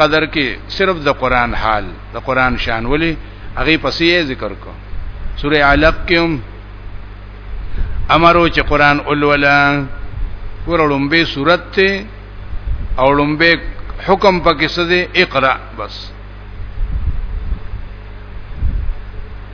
قدر کې صرف د قران حال د قران شان ولي هغه پسې ذکر کو سوره علق کې هم امرو چې قران اولولا ورلوم به صورت ته او لوم به حکم پکې څه دی اقرا بس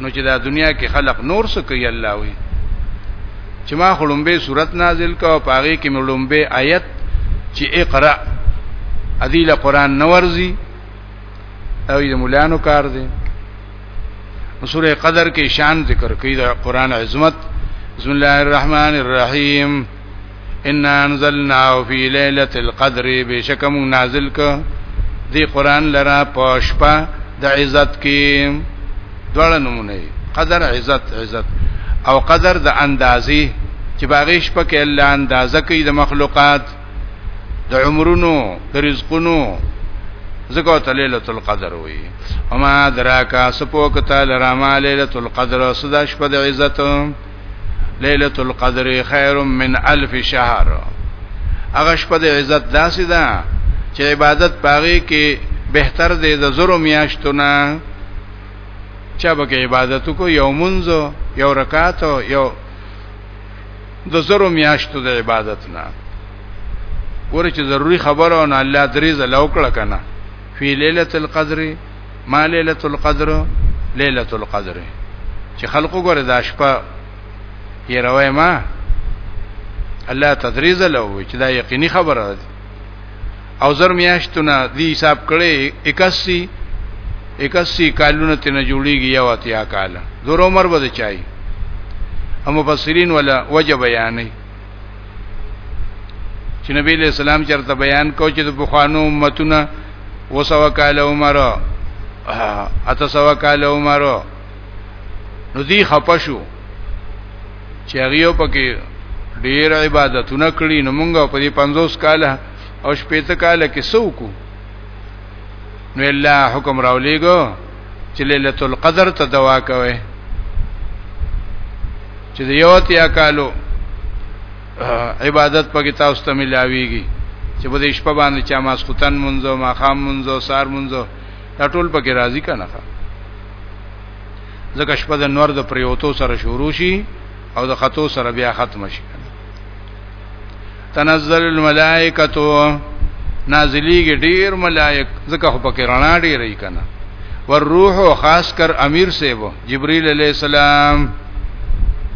نو چې دا دنیا کې خلق نور څه کوي الله وي چې ما خلومبه صورت نازل کا او پاغه کې ملومبه آیت چې اقرا ادي له قران نورزي او د مولانو کار دی سوره قدر کې شان ذکر کوي د قران عظمت بسم الله الرحمن الرحیم ان انزلنا فی ليله القدر بشکم نازل ک دی قران لرا پښپا د عزت کې دوړه نمونه قدر عزت عزت او قدر د اندازې چې باغې شپه کې الله اندازه کوي د مخلوقات د عمرونو د رزقونو زکو ته ليله القدر وي اما دراکا سپوک ته لرا ما ليله القدر صدا شپه د عزت ليله القدر خير من الف شهر هغه شپه د عزت داسې ده دا چې عبادت پاغي کې بهتر دی د زرو میاشتونه چا به عبادت کو یو منځو یو رکعات یو د زرو میاشتو د عبادت نه ګوره چې ضروری خبره نه الله درې زله وکړه کنه فی ليله القدر ما ليله القدر ليله القدر چې خلقو ګره دا شپه یې روي ما الله تدریز له چې دا یقیني خبره ده او زر میاشتونه دی حساب کړي 81 81 کالونه تنه جوړیږي یو اتیا کال زور عمر بده چای هم مفسرین ولا وجه بیانې چې نبی له سلام چرته بیان کو چې د بخوانو امتونه وسو کال عمر اته سو کال عمر نو دی خپشو چې هغه پکې ډیر عبادتونه کړی نو مونږ په دې 50 کال او شپېته کال کې سوکو نو الله حکم راولېګو چې ليله القدر ته دوا کوي چې یو تیا کالو عبادت پکې تاسو ته ملاويږي چې په دې شپه باندې چا ماسختن منځو ماخام منځو سار منځو دا ټول پکې راضي کنه ځکه شپه د نور د پریوتو سره شروع شي او د خطو سره بیا ختم شي تنزل الملائکتو نازلیږي ډیر ملائک ځکه خو پکې رڼا ډیرې کنه ور روح او خاص کر امیر سیبو جبرئیل علی السلام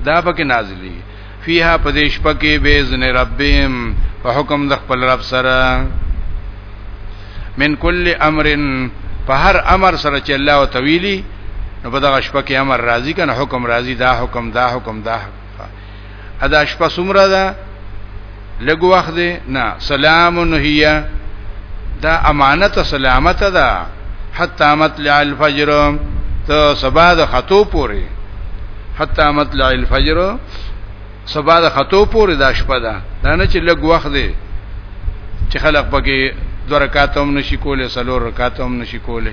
دا پکې نازلی فیها پدیش پکې باذن ربهم په حکم د خپل رب سره من کل امرن په هر امر سره چې الله وتویلی نو په دغه شپه کې امر راضی کنه حکم راضی دا حکم دا حکم دا حکم ادا شپه سمره ده لګ وخت دی نه سلام هيا دا امانت سلامت ده حتا مطلع الفجر ته سبا د خطو پوري حتا مطلع الفجر سبا د خطو پوري دا شپه ده دا نه چې لګ وخت دی چې خلق پکې دو رکعات هم نشي کوله سلور رکعات هم نشي کوله